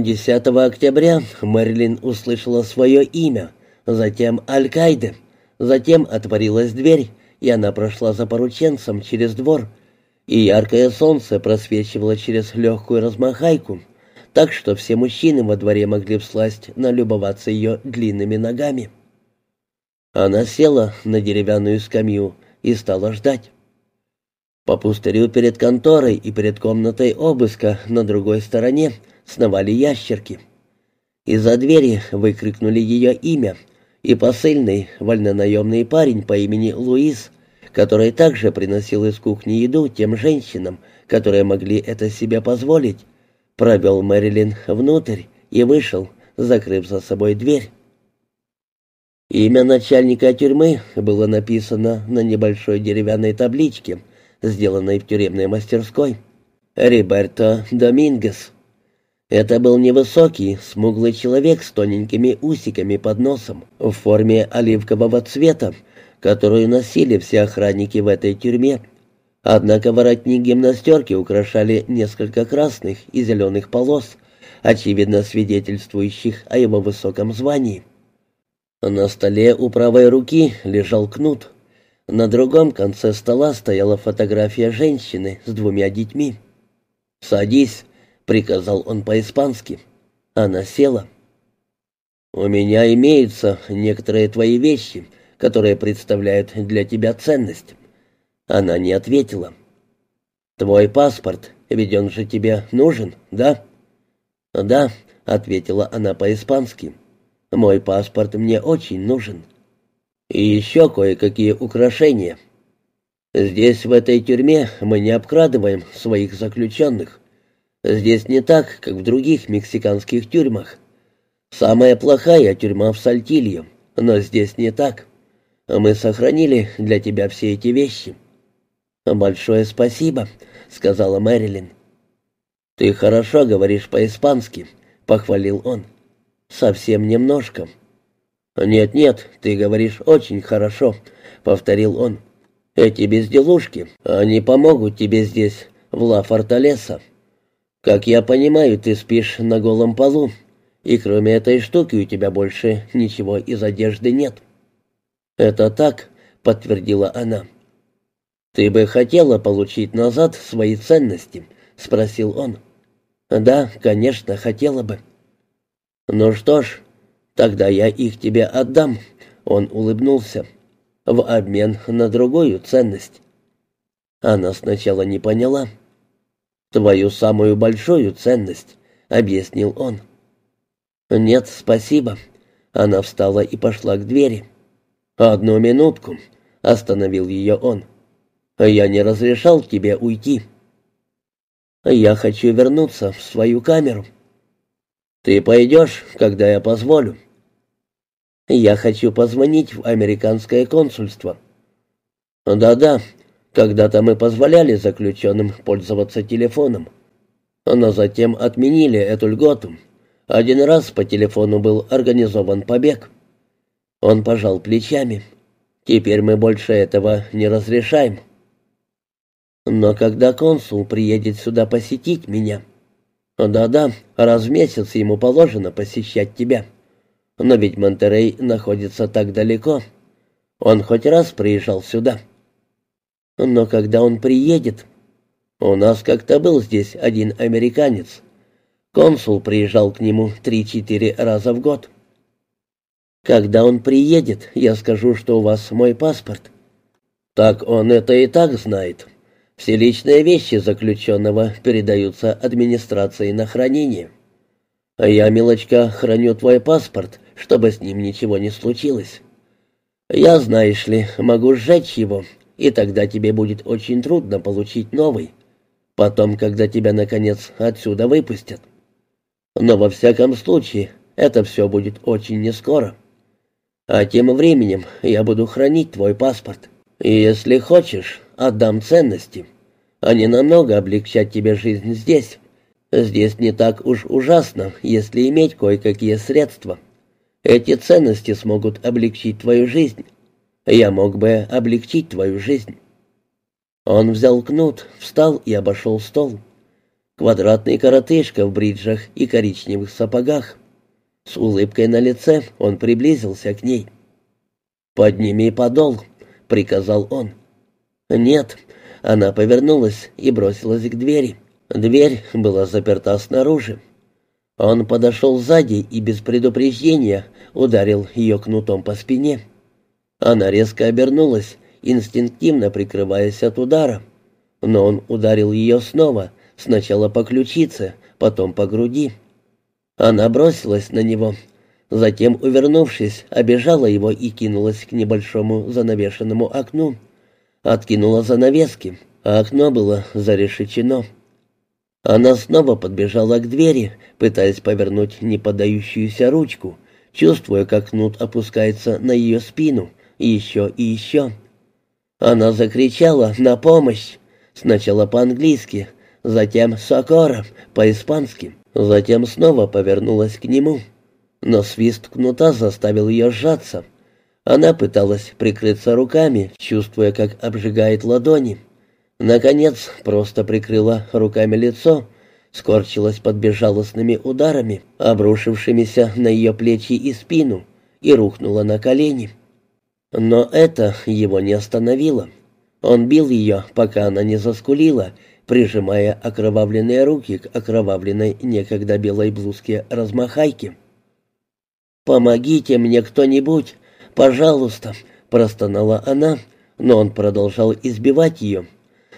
10 октября Мэрилин услышала свое имя, затем «Аль-Каиде», затем отворилась дверь, и она прошла за порученцем через двор, и яркое солнце просвечивало через легкую размахайку, так что все мужчины во дворе могли всласть налюбоваться ее длинными ногами. Она села на деревянную скамью и стала ждать. По пустырю перед конторой и перед комнатой обыска на другой стороне сновали ящерки. Из-за двери выкрикнули ее имя, и посыльный, вольнонаемный парень по имени Луис, который также приносил из кухни еду тем женщинам, которые могли это себе позволить, провел Мэрилин внутрь и вышел, закрыв за собой дверь. Имя начальника тюрьмы было написано на небольшой деревянной табличке — сделанной в тюремной мастерской. Риберто Домингес. Это был невысокий, смуглый человек с тоненькими усиками под носом, в форме оливкового цвета, которую носили все охранники в этой тюрьме. Однако воротник гимнастерки украшали несколько красных и зеленых полос, очевидно свидетельствующих о его высоком звании. На столе у правой руки лежал кнут — на другом конце стола стояла фотография женщины с двумя детьми. «Садись», — приказал он по-испански. Она села. «У меня имеются некоторые твои вещи, которые представляют для тебя ценность». Она не ответила. «Твой паспорт, ведь он же тебе нужен, да?» «Да», — ответила она по-испански. «Мой паспорт мне очень нужен». И еще кое-какие украшения. Здесь, в этой тюрьме, мы не обкрадываем своих заключенных. Здесь не так, как в других мексиканских тюрьмах. Самая плохая тюрьма в Сальтильо, но здесь не так. Мы сохранили для тебя все эти вещи». «Большое спасибо», — сказала Мэрилин. «Ты хорошо говоришь по-испански», — похвалил он. «Совсем немножко». «Нет-нет, ты говоришь очень хорошо», — повторил он. «Эти безделушки, они помогут тебе здесь, в Ла-Форталеса. Как я понимаю, ты спишь на голом полу, и кроме этой штуки у тебя больше ничего из одежды нет». «Это так», — подтвердила она. «Ты бы хотела получить назад свои ценности?» — спросил он. «Да, конечно, хотела бы». «Ну что ж, Тогда я их тебе отдам, он улыбнулся, в обмен на другую ценность. Она сначала не поняла. Твою самую большую ценность, объяснил он. Нет, спасибо. Она встала и пошла к двери. Одну минутку, остановил ее он. Я не разрешал тебе уйти. Я хочу вернуться в свою камеру. «Ты пойдешь, когда я позволю». «Я хочу позвонить в американское консульство». «Да-да, когда-то мы позволяли заключенным пользоваться телефоном, но затем отменили эту льготу. Один раз по телефону был организован побег». Он пожал плечами. «Теперь мы больше этого не разрешаем». «Но когда консул приедет сюда посетить меня...» «Да-да, раз в месяц ему положено посещать тебя. Но ведь Монтерей находится так далеко. Он хоть раз приезжал сюда». «Но когда он приедет...» «У нас как-то был здесь один американец. Консул приезжал к нему три-четыре раза в год». «Когда он приедет, я скажу, что у вас мой паспорт». «Так он это и так знает», все личные вещи заключенного передаются администрации на хранение. А я, милочка, храню твой паспорт, чтобы с ним ничего не случилось. Я, знаешь ли, могу сжечь его, и тогда тебе будет очень трудно получить новый. Потом, когда тебя, наконец, отсюда выпустят. Но во всяком случае, это все будет очень нескоро. А тем временем я буду хранить твой паспорт. И если хочешь, отдам ценности. Они намного облегчат тебе жизнь здесь. Здесь не так уж ужасно, если иметь кое-какие средства. Эти ценности смогут облегчить твою жизнь. Я мог бы облегчить твою жизнь». Он взял кнут, встал и обошел стол. Квадратный коротышка в бриджах и коричневых сапогах. С улыбкой на лице он приблизился к ней. «Подними подол», — приказал он. «Нет». Она повернулась и бросилась к двери. Дверь была заперта снаружи. Он подошел сзади и без предупреждения ударил ее кнутом по спине. Она резко обернулась, инстинктивно прикрываясь от удара. Но он ударил ее снова, сначала по ключице, потом по груди. Она бросилась на него, затем, увернувшись, обежала его и кинулась к небольшому занавешенному окну. Откинула занавески, а окно было зарешечено. Она снова подбежала к двери, пытаясь повернуть неподдающуюся ручку, чувствуя, как кнут опускается на ее спину, еще и еще. Она закричала «На помощь!» Сначала по-английски, затем «Сокора» по-испански, затем снова повернулась к нему. Но свист кнута заставил ее сжаться. Она пыталась прикрыться руками, чувствуя, как обжигает ладони. Наконец, просто прикрыла руками лицо, скорчилась под безжалостными ударами, обрушившимися на ее плечи и спину, и рухнула на колени. Но это его не остановило. Он бил ее, пока она не заскулила, прижимая окровавленные руки к окровавленной некогда белой блузке размахайки. «Помогите мне кто-нибудь, пожалуйста», — простонала она, но он продолжал избивать ее.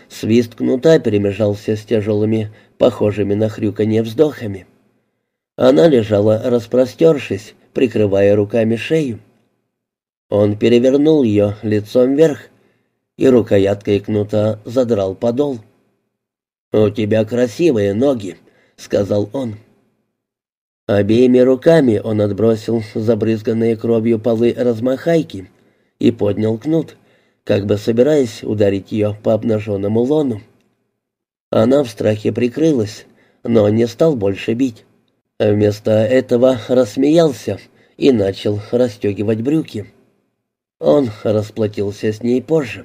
Свист кнута перемежался с тяжелыми, похожими на хрюканье вздохами. Она лежала, распростершись, прикрывая руками шею. Он перевернул ее лицом вверх и рукояткой кнута задрал подол. «У тебя красивые ноги», — сказал он. Обеими руками он отбросил забрызганные кровью полы размахайки и поднял кнут как бы собираясь ударить ее по обнаженному лону. Она в страхе прикрылась, но не стал больше бить. Вместо этого рассмеялся и начал расстегивать брюки. Он расплатился с ней позже.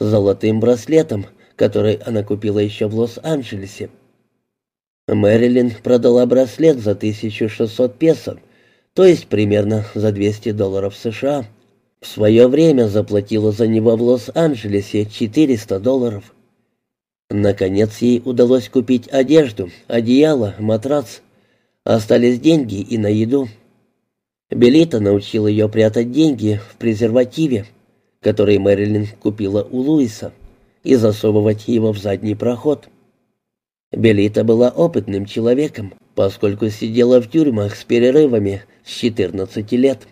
Золотым браслетом, который она купила еще в Лос-Анджелесе. Мэрилин продала браслет за 1600 песо, то есть примерно за 200 долларов США. В свое время заплатила за него в Лос-Анджелесе 400 долларов. Наконец ей удалось купить одежду, одеяло, матрац. Остались деньги и на еду. Белита научил ее прятать деньги в презервативе, который Мэрилин купила у Луиса, и засовывать его в задний проход. Белита была опытным человеком, поскольку сидела в тюрьмах с перерывами с 14 лет.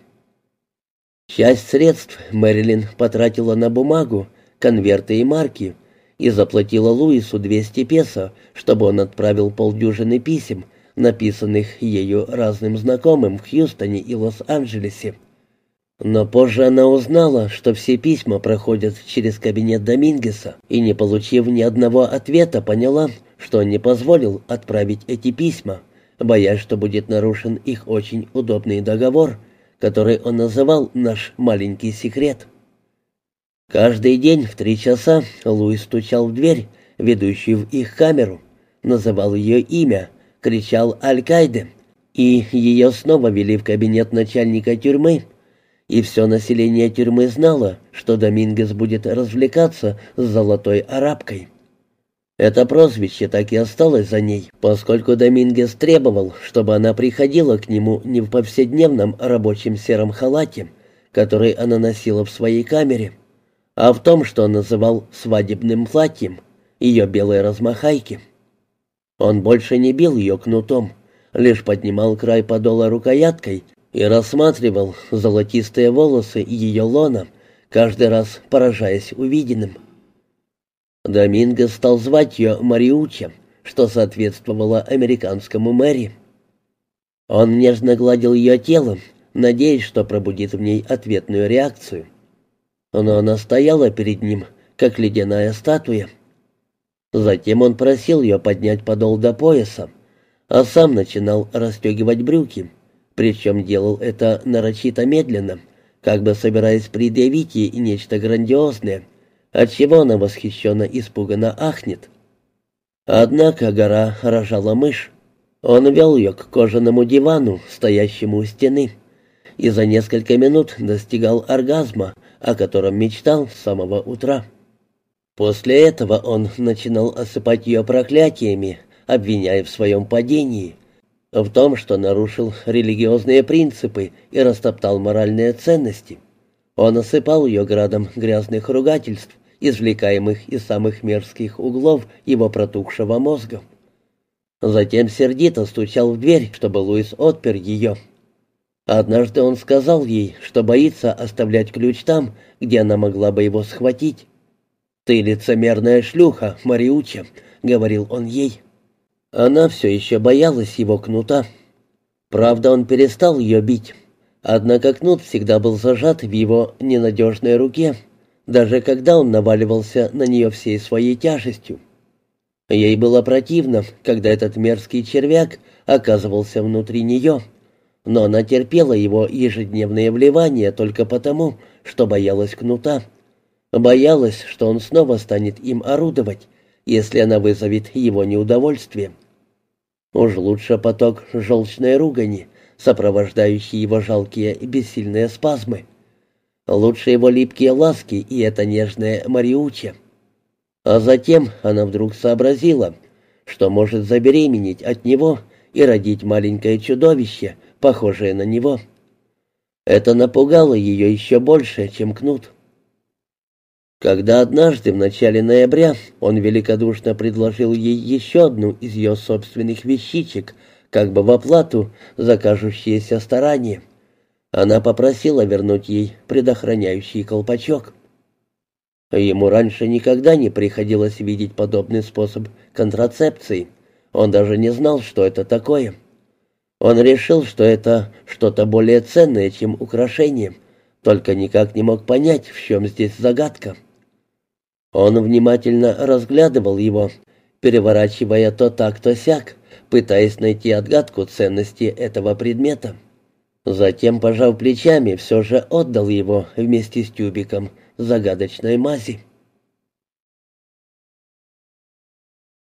Часть средств Мэрилин потратила на бумагу, конверты и марки и заплатила Луису 200 песо, чтобы он отправил полдюжины писем, написанных ею разным знакомым в Хьюстоне и Лос-Анджелесе. Но позже она узнала, что все письма проходят через кабинет Домингеса, и, не получив ни одного ответа, поняла, что он не позволил отправить эти письма, боясь, что будет нарушен их очень удобный договор – который он называл «наш маленький секрет». Каждый день в три часа Луис стучал в дверь, ведущую в их камеру, называл ее имя, кричал «Аль-Кайде», и ее снова вели в кабинет начальника тюрьмы, и все население тюрьмы знало, что Домингес будет развлекаться с золотой арабкой. Это прозвище так и осталось за ней, поскольку Домингес требовал, чтобы она приходила к нему не в повседневном рабочем сером халате, который она носила в своей камере, а в том, что он называл свадебным платьем, ее белой размахайки. Он больше не бил ее кнутом, лишь поднимал край подола рукояткой и рассматривал золотистые волосы ее лона, каждый раз поражаясь увиденным. Доминго стал звать ее Мариуча, что соответствовало американскому Мэри. Он нежно гладил ее тело, надеясь, что пробудит в ней ответную реакцию. Но она стояла перед ним, как ледяная статуя. Затем он просил ее поднять подол до пояса, а сам начинал расстегивать брюки, причем делал это нарочито медленно, как бы собираясь предъявить ей нечто грандиозное — отчего она восхищенно испуганно ахнет. Однако гора рожала мышь. Он вел ее к кожаному дивану, стоящему у стены, и за несколько минут достигал оргазма, о котором мечтал с самого утра. После этого он начинал осыпать ее проклятиями, обвиняя в своем падении, в том, что нарушил религиозные принципы и растоптал моральные ценности. Он осыпал ее градом грязных ругательств, извлекаемых из самых мерзких углов его протухшего мозга. Затем сердито стучал в дверь, чтобы Луис отпер ее. Однажды он сказал ей, что боится оставлять ключ там, где она могла бы его схватить. «Ты лицемерная шлюха, Мариуча», — говорил он ей. Она все еще боялась его кнута. Правда, он перестал ее бить. Однако кнут всегда был зажат в его ненадежной руке, даже когда он наваливался на нее всей своей тяжестью. Ей было противно, когда этот мерзкий червяк оказывался внутри нее, но она терпела его ежедневные вливания только потому, что боялась кнута. Боялась, что он снова станет им орудовать, если она вызовет его неудовольствие. Уж лучше поток желчной ругани, сопровождающий его жалкие и бессильные спазмы. Лучше его липкие ласки и это нежное Мариуче. А затем она вдруг сообразила, что может забеременеть от него и родить маленькое чудовище, похожее на него. Это напугало ее еще больше, чем кнут. Когда однажды в начале ноября он великодушно предложил ей еще одну из ее собственных вещичек, как бы в оплату за кажущееся старание, она попросила вернуть ей предохраняющий колпачок. Ему раньше никогда не приходилось видеть подобный способ контрацепции. Он даже не знал, что это такое. Он решил, что это что-то более ценное, чем украшение, только никак не мог понять, в чем здесь загадка. Он внимательно разглядывал его, переворачивая то так, то сяк, пытаясь найти отгадку ценности этого предмета. Затем, пожав плечами, все же отдал его вместе с тюбиком загадочной мази.